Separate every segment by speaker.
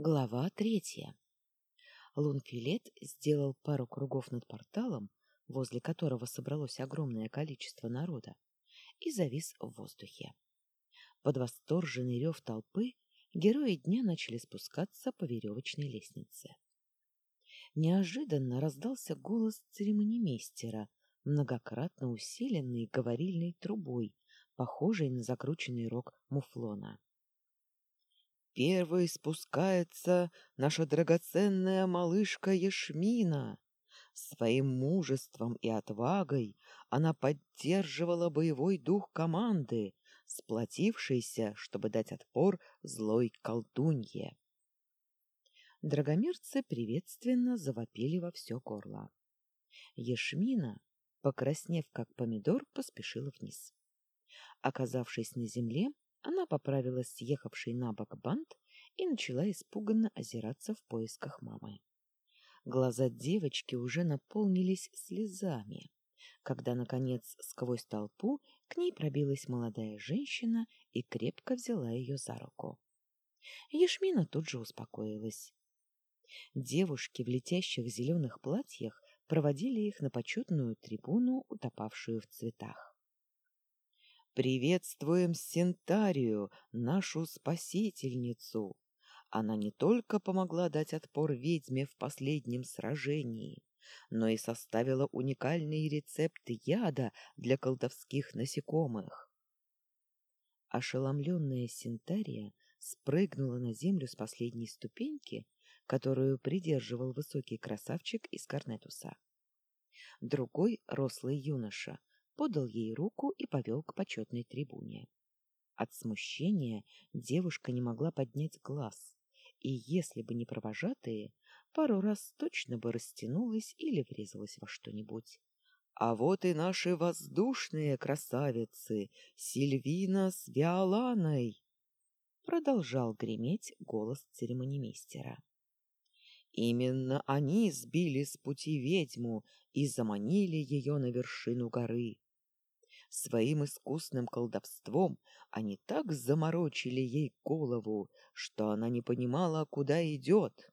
Speaker 1: Глава третья. Лунфилет сделал пару кругов над порталом, возле которого собралось огромное количество народа, и завис в воздухе. Под восторженный рев толпы герои дня начали спускаться по веревочной лестнице. Неожиданно раздался голос церемонимейстера, многократно усиленный говорильной трубой, похожей на закрученный рог муфлона.
Speaker 2: Первой спускается наша драгоценная малышка Ешмина. Своим мужеством и отвагой она поддерживала боевой дух команды, сплотившейся, чтобы дать отпор злой колдунье.
Speaker 1: Драгомирцы приветственно завопили во все горло. Ешмина, покраснев как помидор, поспешила вниз. Оказавшись на земле, она поправила съехавший на бок бант и начала испуганно озираться в поисках мамы. Глаза девочки уже наполнились слезами, когда, наконец, сквозь толпу к ней пробилась молодая женщина и крепко взяла ее за руку. Ешмина тут же успокоилась. Девушки в летящих зеленых платьях проводили их на почетную трибуну, утопавшую в цветах.
Speaker 2: Приветствуем Сентарию, нашу спасительницу. Она не только помогла дать отпор ведьме в последнем сражении, но и составила уникальный рецепт яда для колдовских насекомых.
Speaker 1: Ошеломленная Сентария спрыгнула на землю с последней ступеньки, которую придерживал высокий красавчик из Корнетуса. Другой, рослый юноша, подал ей руку и повел к почетной трибуне. От смущения девушка не могла поднять глаз, и если бы не провожатые, пару раз точно бы растянулась или врезалась во что-нибудь.
Speaker 2: А вот и наши воздушные красавицы, Сильвина с Виоланой!
Speaker 1: Продолжал греметь голос церемонимейстера.
Speaker 2: Именно они сбили с пути ведьму и заманили ее на вершину горы. Своим искусным колдовством они так заморочили ей голову, что она не понимала, куда идет.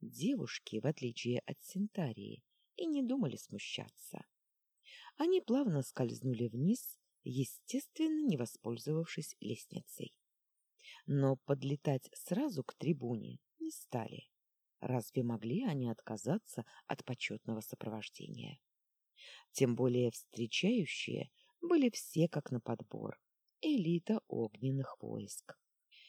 Speaker 1: Девушки, в отличие от Синтарии, и не думали смущаться. Они плавно скользнули вниз, естественно, не воспользовавшись лестницей. Но подлетать сразу к трибуне не стали. Разве могли они отказаться от почетного сопровождения? Тем более встречающие были все как на подбор. Элита огненных войск.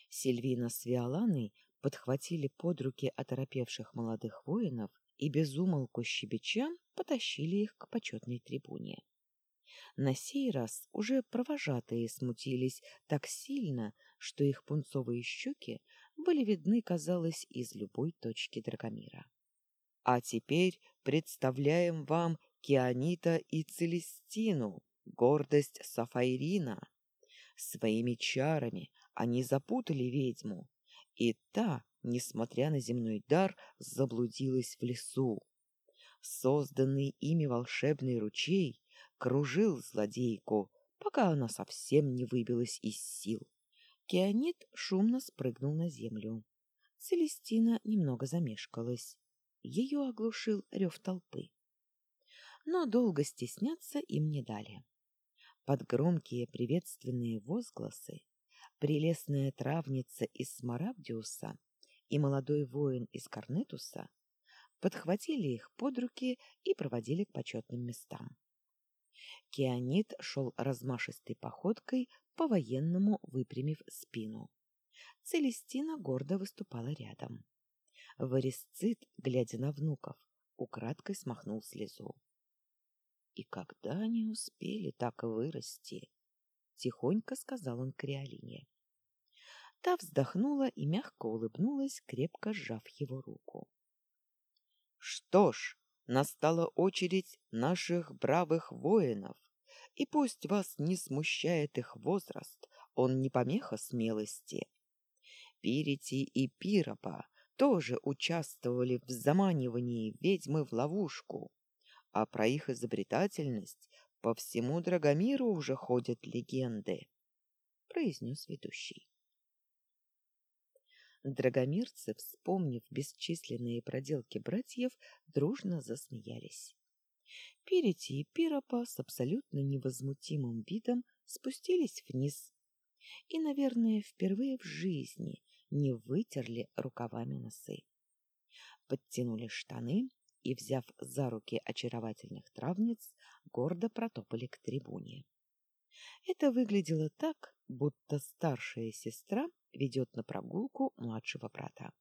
Speaker 1: Сильвина с Виоланой подхватили под руки оторопевших молодых воинов и безумолку щебеча потащили их к почетной трибуне. На сей раз уже провожатые смутились так сильно, что их пунцовые щеки были видны, казалось, из любой точки Драгомира.
Speaker 2: А теперь представляем вам Кианита и Целестину, гордость Сафаирина. Своими чарами они запутали ведьму, и та, несмотря на земной дар, заблудилась в лесу. Созданный ими волшебный ручей кружил злодейку, пока она совсем не выбилась из сил.
Speaker 1: Кианит шумно спрыгнул на землю. Целестина немного замешкалась. Ее оглушил рев толпы но долго стесняться им не дали. Под громкие приветственные возгласы прелестная травница из Смарагдиуса и молодой воин из Корнетуса подхватили их под руки и проводили к почетным местам. Кианит шел размашистой походкой, по-военному выпрямив спину. Целестина гордо выступала рядом. Варисцит, глядя на внуков, украдкой смахнул слезу. И когда они успели так вырасти? Тихонько сказал он Криолине. Та вздохнула и мягко улыбнулась, крепко сжав его руку.
Speaker 2: Что ж, настала очередь наших бравых воинов, и пусть вас не смущает их возраст, он не помеха смелости. Пирити и Пиропа тоже участвовали в заманивании ведьмы в ловушку а про их изобретательность по всему Драгомиру уже ходят легенды, — произнес ведущий.
Speaker 1: Драгомирцы, вспомнив бесчисленные проделки братьев, дружно засмеялись. Перети и Пиропа с абсолютно невозмутимым видом спустились вниз и, наверное, впервые в жизни не вытерли рукавами носы. Подтянули штаны и, взяв за руки очаровательных травниц, гордо протопали к трибуне. Это выглядело так, будто старшая сестра ведет на прогулку младшего брата.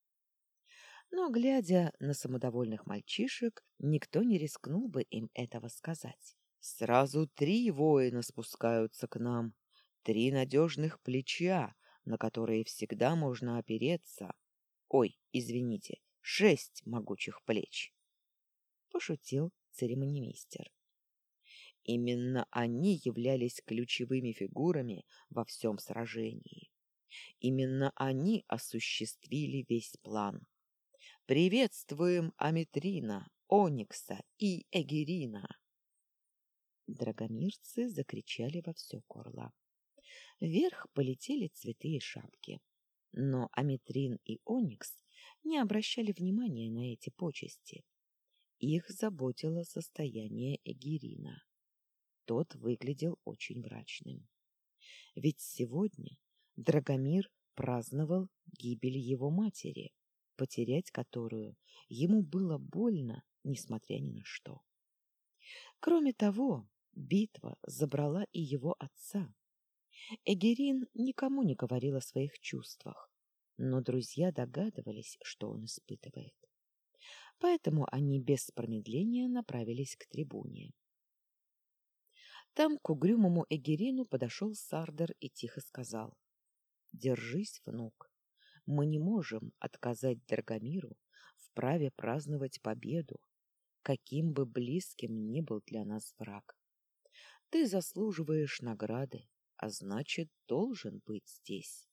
Speaker 1: Но, глядя на самодовольных мальчишек, никто не рискнул бы им этого сказать.
Speaker 2: «Сразу три воина спускаются к нам, три надежных плеча, на которые всегда можно опереться. Ой, извините, шесть могучих плеч!» Пошутил церемонимейстер. Именно они являлись ключевыми фигурами во всем сражении. Именно они осуществили весь план. Приветствуем Аметрина, Оникса и Эгерина.
Speaker 1: Драгомирцы закричали во все горло. Вверх полетели цветы и шапки. Но Аметрин и Оникс не обращали внимания на эти почести. Их заботило состояние Эгерина. Тот выглядел очень мрачным. Ведь сегодня Драгомир праздновал гибель его матери потерять которую ему было больно, несмотря ни на что. Кроме того, битва забрала и его отца. Эгерин никому не говорил о своих чувствах, но друзья догадывались, что он испытывает. Поэтому они без промедления направились к трибуне. Там к угрюмому Эгерину подошел Сардер и тихо сказал. — Держись, внук. Мы не можем отказать Драгомиру в праве праздновать победу, каким бы близким ни был для нас враг. Ты заслуживаешь награды, а значит, должен быть здесь.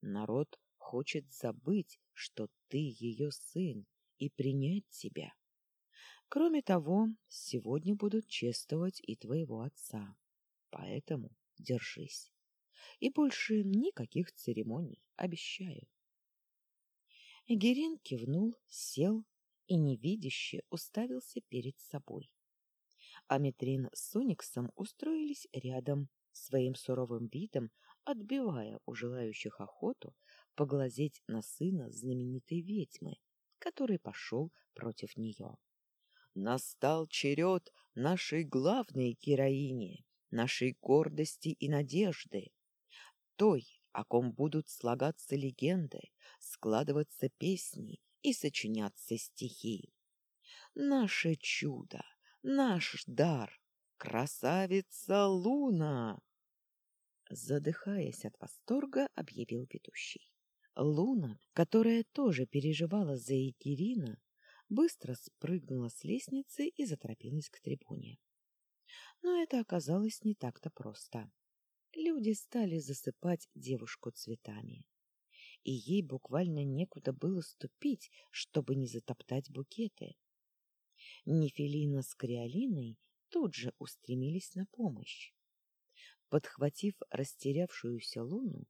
Speaker 1: Народ хочет забыть, что ты ее сын, и принять тебя. Кроме того, сегодня будут чествовать и твоего отца. Поэтому держись. И больше никаких церемоний, обещаю. Эгерин кивнул, сел и невидяще уставился перед собой. Аметрин с Сониксом устроились рядом, своим суровым видом отбивая у желающих охоту поглазеть на сына знаменитой ведьмы, который пошел против нее.
Speaker 2: Настал черед нашей главной героини, нашей гордости и надежды, той, о ком будут слагаться легенды, складываться песни и сочиняться стихи. Наше чудо, наш дар, красавица Луна!
Speaker 1: Задыхаясь от восторга, объявил ведущий. Луна, которая тоже переживала за Екатерина, быстро спрыгнула с лестницы и заторопилась к трибуне. Но это оказалось не так-то просто люди стали засыпать девушку цветами. И ей буквально некуда было ступить, чтобы не затоптать букеты. Нефелина с Криолиной тут же устремились на помощь. Подхватив растерявшуюся луну,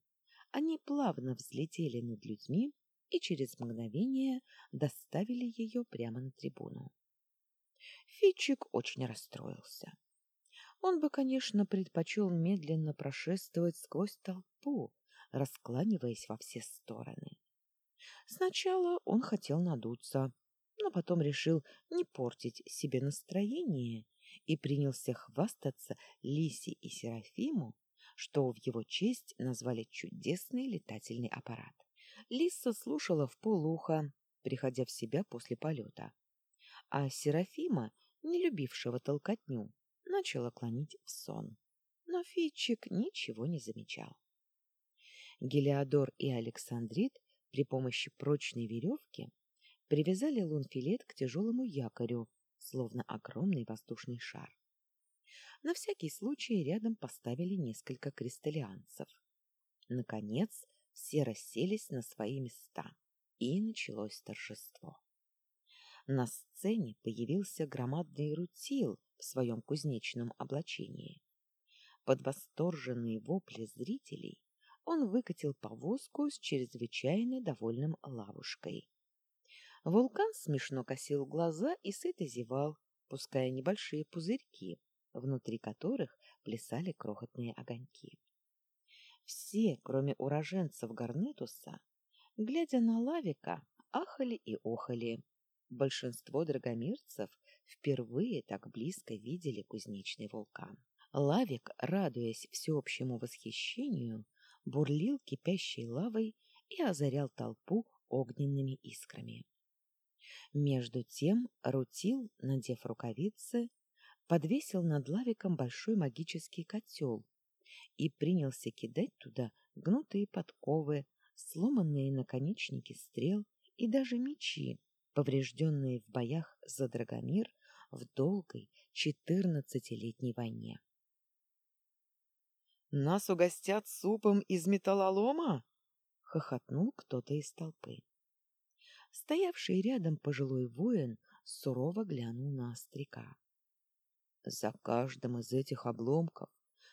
Speaker 1: они плавно взлетели над людьми и через мгновение доставили ее прямо на трибуну. Фитчик очень расстроился. Он бы, конечно, предпочел медленно прошествовать сквозь толпу, раскланиваясь во все стороны. Сначала он хотел надуться, но потом решил не портить себе настроение и принялся хвастаться Лисе и Серафиму, что в его честь назвали чудесный летательный аппарат. Лиса слушала в полуха, приходя в себя после полета, а Серафима, не любившего толкотню, начала клонить в сон. Но Фитчик ничего не замечал. Гелиодор и Александрит при помощи прочной веревки привязали лунфилет к тяжелому якорю, словно огромный воздушный шар. На всякий случай рядом поставили несколько кристаллианцев. Наконец, все расселись на свои места, и началось торжество. На сцене появился громадный рутил в своем кузнечном облачении. Под восторженные вопли зрителей он выкатил повозку с чрезвычайно довольным лавушкой. Вулкан смешно косил глаза и сыто зевал, пуская небольшие пузырьки, внутри которых плясали крохотные огоньки. Все, кроме уроженцев Гарнетуса, глядя на Лавика, ахали и охали. Большинство драгомирцев впервые так близко видели кузнечный вулкан. Лавик, радуясь всеобщему восхищению, бурлил кипящей лавой и озарял толпу огненными искрами. Между тем Рутил, надев рукавицы, подвесил над лавиком большой магический котел и принялся кидать туда гнутые подковы, сломанные наконечники стрел и даже мечи, поврежденные в боях за Драгомир в долгой четырнадцатилетней войне.
Speaker 2: «Нас угостят супом из металлолома?»
Speaker 1: — хохотнул кто-то из толпы. Стоявший рядом пожилой воин сурово глянул на остряка.
Speaker 2: «За каждым из этих обломков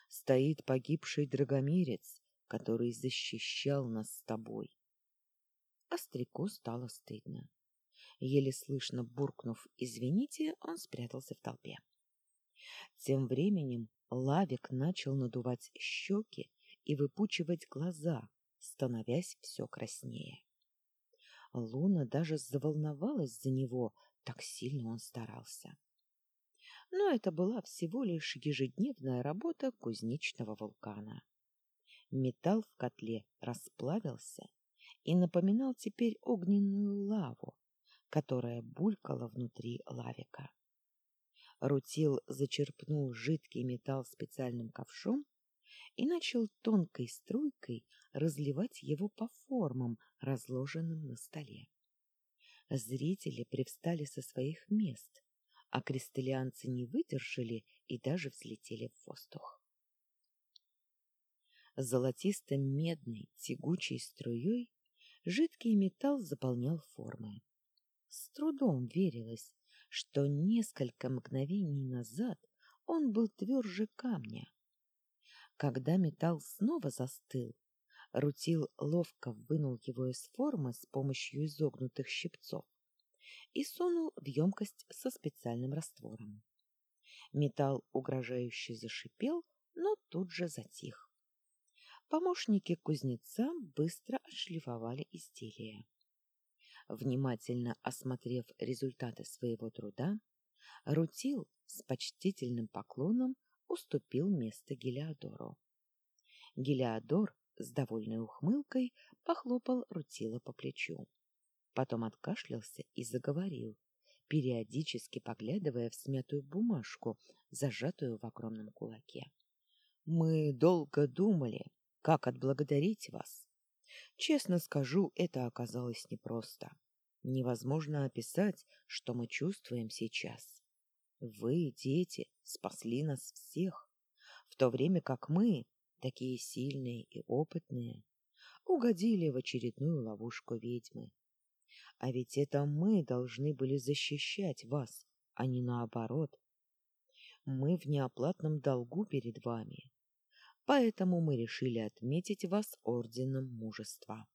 Speaker 2: стоит погибший драгомирец, который защищал нас с тобой.
Speaker 1: Остряку стало стыдно. Еле слышно буркнув «извините», он спрятался в толпе. Тем временем Лавик начал надувать щеки и выпучивать глаза, становясь все краснее. Луна даже заволновалась за него, так сильно он старался. Но это была всего лишь ежедневная работа кузнечного вулкана. Металл в котле расплавился и напоминал теперь огненную лаву, которая булькала внутри лавика. Рутил зачерпнул жидкий металл специальным ковшом и начал тонкой струйкой разливать его по формам, разложенным на столе. Зрители привстали со своих мест, а кристаллианцы не выдержали и даже взлетели в воздух. Золотисто-медной тягучей струей жидкий металл заполнял формы. С трудом верилось, что несколько мгновений назад он был тверже камня. Когда металл снова застыл, Рутил ловко вынул его из формы с помощью изогнутых щипцов и сунул в емкость со специальным раствором. Металл угрожающе зашипел, но тут же затих. Помощники кузнеца быстро отшлифовали изделие. Внимательно осмотрев результаты своего труда, Рутил с почтительным поклоном уступил место Гелиодору. Гелиодор с довольной ухмылкой похлопал Рутила по плечу. Потом откашлялся и заговорил, периодически поглядывая в смятую бумажку, зажатую в огромном кулаке. «Мы долго думали, как отблагодарить вас. Честно скажу, это оказалось непросто. Невозможно описать, что мы чувствуем сейчас. Вы, дети, спасли нас всех, в то время как мы, такие сильные и опытные, угодили в очередную ловушку ведьмы. А ведь это мы должны были защищать вас, а не наоборот. Мы в неоплатном долгу перед вами. Поэтому мы решили отметить вас орденом мужества.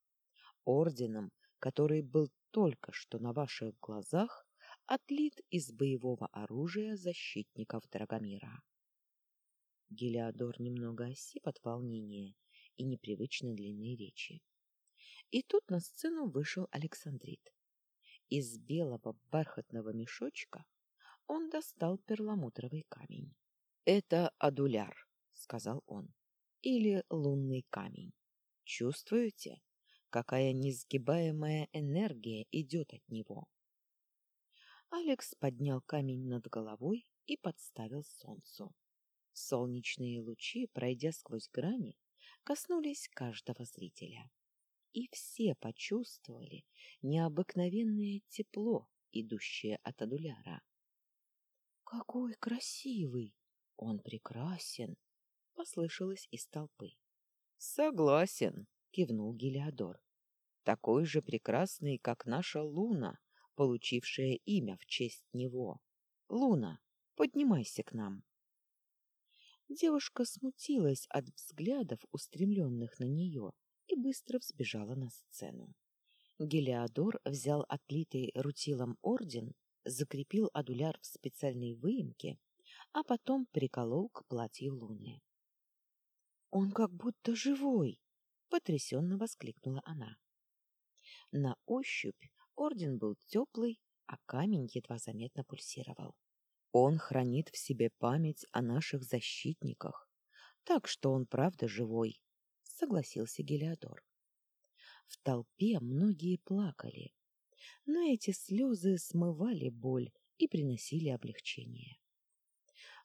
Speaker 1: Орденом, который был только что на ваших глазах отлит из боевого оружия защитников Драгомира. Гелиодор немного осип от волнения и непривычной длинной речи. И тут на сцену вышел Александрит. Из белого бархатного мешочка он достал перламутровый камень. — Это адуляр, — сказал он или лунный камень. Чувствуете, какая несгибаемая энергия идет от него? Алекс поднял камень над головой и подставил солнцу. Солнечные лучи, пройдя сквозь грани, коснулись каждого зрителя. И все почувствовали необыкновенное тепло, идущее от адуляра. «Какой красивый! Он прекрасен!» послышалось из толпы. Согласен, кивнул Гелиодор. Такой же прекрасный, как наша Луна, получившая имя в честь него. Луна, поднимайся к нам. Девушка смутилась от взглядов, устремленных на нее, и быстро взбежала на сцену. Гелиодор взял отлитый рутилом орден, закрепил адуляр в специальной выемке, а потом приколол к платью Луны. «Он как будто живой!» — потрясенно воскликнула она. На ощупь орден был теплый, а камень едва заметно пульсировал. Он хранит в себе память о наших защитниках, так что он правда живой, — согласился Гелиодор. В толпе многие плакали, но эти слезы смывали боль и приносили облегчение.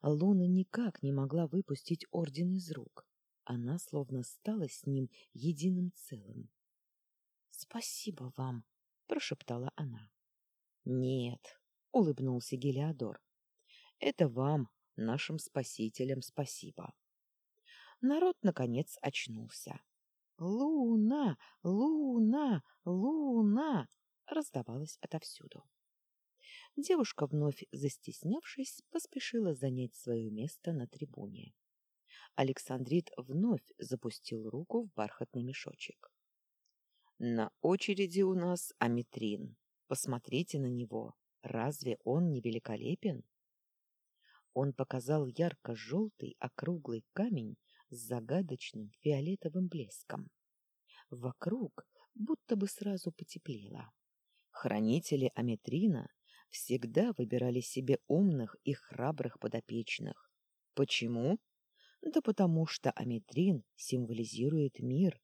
Speaker 1: Луна никак не могла выпустить орден из рук. Она словно стала с ним единым целым. — Спасибо вам, — прошептала она. — Нет, — улыбнулся Гелиодор. — Это вам, нашим спасителям, спасибо. Народ, наконец, очнулся. «Луна! Луна! Луна!» раздавалось отовсюду. Девушка, вновь застеснявшись, поспешила занять свое место на трибуне. Александрит вновь запустил руку в бархатный мешочек. «На очереди у нас Аметрин. Посмотрите на него. Разве он не великолепен?» Он показал ярко-желтый округлый камень с загадочным фиолетовым блеском. Вокруг будто бы сразу потеплело. Хранители Аметрина всегда выбирали себе умных и храбрых подопечных. Почему? Да потому что Аметрин символизирует мир,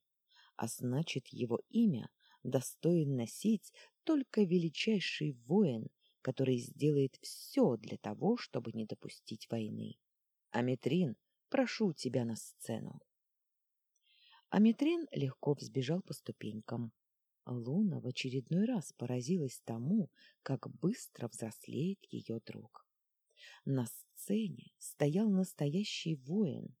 Speaker 1: а значит его имя достоин носить только величайший воин, который сделает все для того, чтобы не допустить войны. Аметрин, прошу тебя на сцену. Аметрин легко взбежал по ступенькам. Луна в очередной раз поразилась тому, как быстро взрослеет ее друг. На сцене стоял настоящий воин,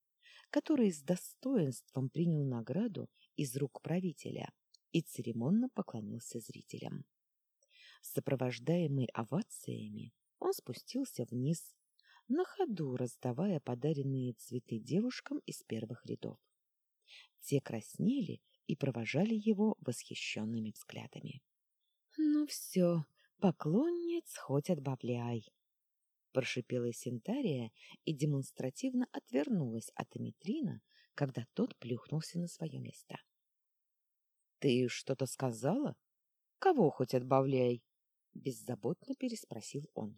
Speaker 1: который с достоинством принял награду из рук правителя и церемонно поклонился зрителям. Сопровождаемый овациями, он спустился вниз, на ходу раздавая подаренные цветы девушкам из первых рядов. Те краснели и провожали его восхищенными взглядами. — Ну все, поклонниц хоть отбавляй! — прошипела Синтария и демонстративно отвернулась от Аметрина, когда тот плюхнулся на свое место. — Ты что-то сказала? Кого хоть отбавляй? — беззаботно переспросил он.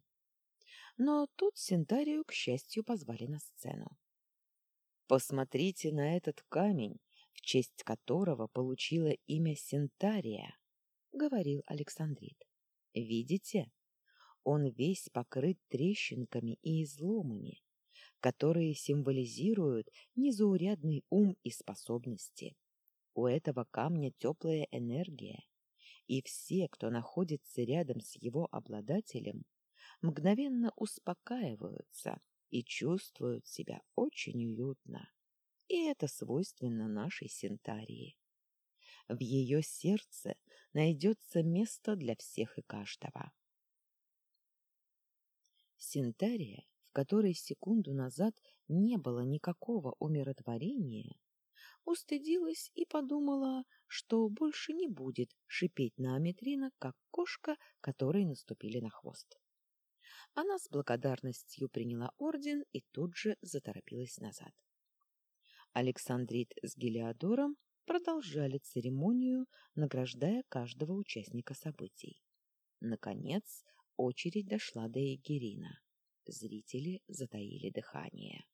Speaker 1: Но тут Синтарию, к счастью, позвали на сцену. — Посмотрите на этот камень, в честь которого получила имя Синтария, — говорил Александрит. — Видите? Он весь покрыт трещинками и изломами, которые символизируют незаурядный ум и способности. У этого камня теплая энергия, и все, кто находится рядом с его обладателем, мгновенно успокаиваются и чувствуют себя очень уютно и это свойственно нашей Синтарии. В ее сердце найдется место для всех и каждого. Синтария, в которой секунду назад не было никакого умиротворения, устыдилась и подумала, что больше не будет шипеть на Аметрина, как кошка, которой наступили на хвост. Она с благодарностью приняла орден и тут же заторопилась назад. Александрит с Гелиодором продолжали церемонию, награждая каждого участника событий. Наконец, очередь дошла до Эгерина. Зрители затаили дыхание.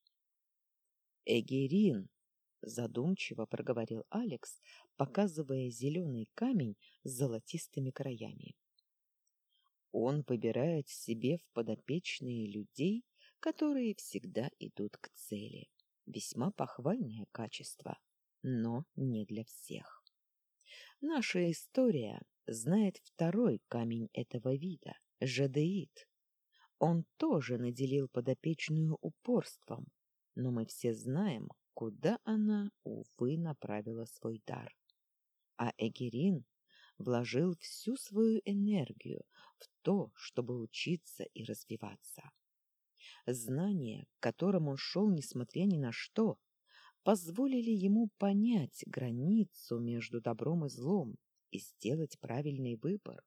Speaker 1: «Эгерин!» — задумчиво проговорил Алекс, показывая зеленый камень с золотистыми краями. Он выбирает себе в подопечные людей, которые всегда идут к цели. Весьма похвальное качество, но не для всех. Наша история знает второй камень этого вида — жадеид. Он тоже наделил подопечную упорством, но мы все знаем, куда она, увы, направила свой дар. А Эгерин вложил всю свою энергию в то, чтобы учиться и развиваться. Знания, к которым он шел, несмотря ни на что, позволили ему понять границу между добром и злом и сделать правильный выбор.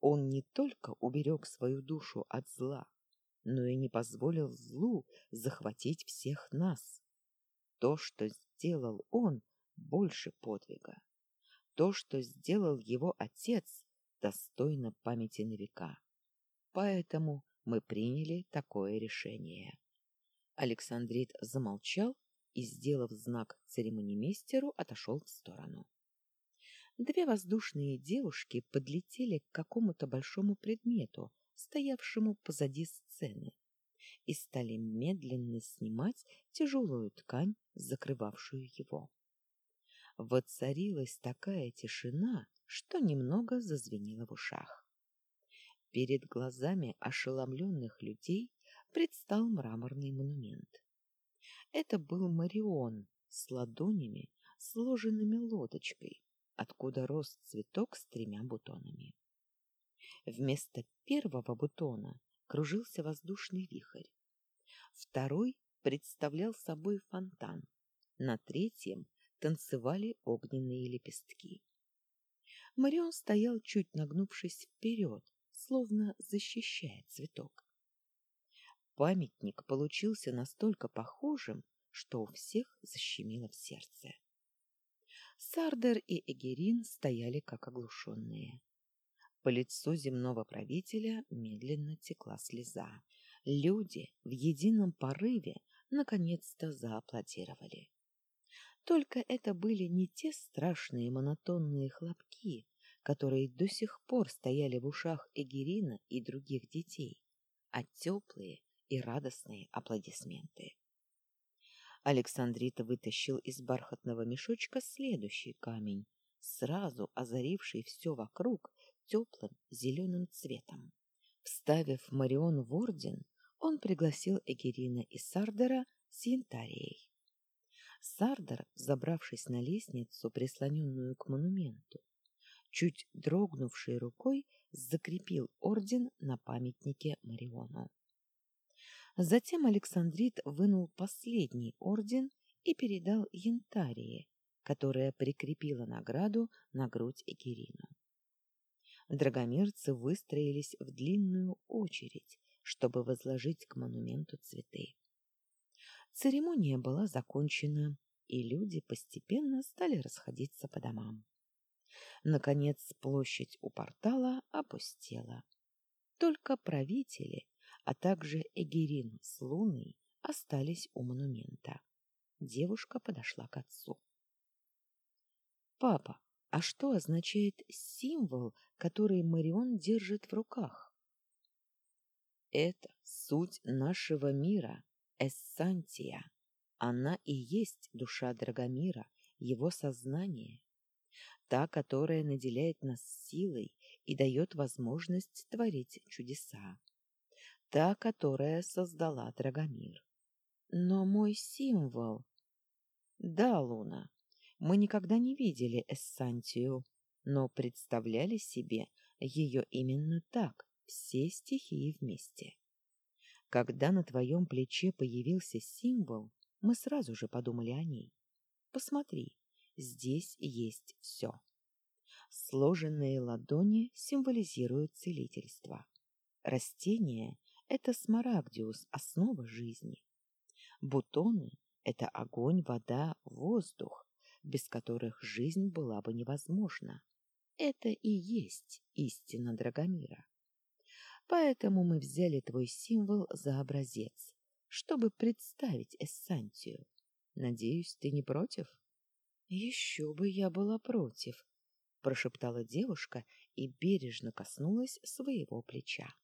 Speaker 1: Он не только уберег свою душу от зла, но и не позволил злу захватить всех нас. То, что сделал он, больше подвига. То, что сделал его отец, достойно памяти на века. Поэтому мы приняли такое решение. Александрит замолчал и, сделав знак церемонимейстеру, отошел в сторону. Две воздушные девушки подлетели к какому-то большому предмету, стоявшему позади сцены, и стали медленно снимать тяжелую ткань, закрывавшую его. Воцарилась такая тишина, что немного зазвенело в ушах. Перед глазами ошеломленных людей предстал мраморный монумент. Это был Марион с ладонями, сложенными лодочкой, откуда рос цветок с тремя бутонами. Вместо первого бутона кружился воздушный вихрь. Второй представлял собой фонтан. На третьем танцевали огненные лепестки. Марион стоял, чуть нагнувшись вперед, словно защищая цветок. Памятник получился настолько похожим, что у всех защемило в сердце. Сардер и Эгерин стояли как оглушенные. По лицу земного правителя медленно текла слеза. Люди в едином порыве наконец-то зааплодировали. Только это были не те страшные монотонные хлопки, которые до сих пор стояли в ушах Эгерина и других детей, а теплые и радостные аплодисменты. Александрита вытащил из бархатного мешочка следующий камень, сразу озаривший все вокруг теплым зеленым цветом. Вставив Марион в орден, он пригласил Эгерина и Сардера с янтарией. Сардер, забравшись на лестницу, прислоненную к монументу, чуть дрогнувшей рукой закрепил орден на памятнике Мариону. Затем Александрит вынул последний орден и передал Янтарии, которая прикрепила награду на грудь Экирину. Драгомирцы выстроились в длинную очередь, чтобы возложить к монументу цветы. Церемония была закончена, и люди постепенно стали расходиться по домам. Наконец площадь у портала опустела. Только правители а также Эгерин с Луной остались у монумента. Девушка подошла к отцу. «Папа, а что означает символ, который Марион держит в руках?» «Это суть нашего мира, эссантия. Она и есть душа Драгомира, его сознание, та, которая наделяет нас силой и дает возможность творить чудеса та, которая создала Драгомир. Но мой символ... Да, Луна, мы никогда не видели Эссантию, но представляли себе ее именно так, все стихии вместе. Когда на твоем плече появился символ, мы сразу же подумали о ней. Посмотри, здесь есть все. Сложенные ладони символизируют целительство. Растения это смарагдиус, основа жизни. Бутоны — это огонь, вода, воздух, без которых жизнь была бы невозможна. Это и есть истина Драгомира. Поэтому мы взяли твой символ за образец, чтобы представить эссантию. Надеюсь, ты не против? — Еще бы я была против, — прошептала девушка и бережно коснулась своего плеча.